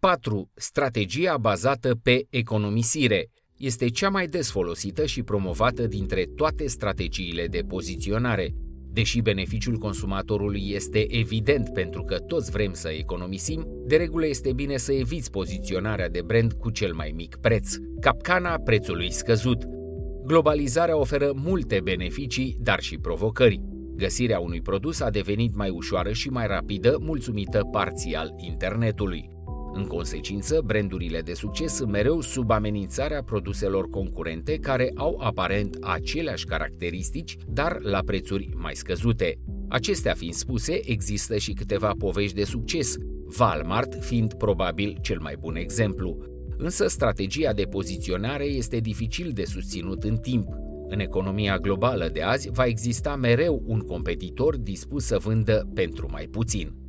4. Strategia bazată pe economisire este cea mai des folosită și promovată dintre toate strategiile de poziționare. Deși beneficiul consumatorului este evident pentru că toți vrem să economisim, de regulă este bine să eviți poziționarea de brand cu cel mai mic preț. Capcana prețului scăzut. Globalizarea oferă multe beneficii, dar și provocări. Găsirea unui produs a devenit mai ușoară și mai rapidă mulțumită parțial internetului. În consecință, brandurile de succes sunt mereu sub amenințarea produselor concurente care au aparent aceleași caracteristici, dar la prețuri mai scăzute. Acestea fiind spuse, există și câteva povești de succes, Walmart fiind probabil cel mai bun exemplu. Însă strategia de poziționare este dificil de susținut în timp. În economia globală de azi va exista mereu un competitor dispus să vândă pentru mai puțin.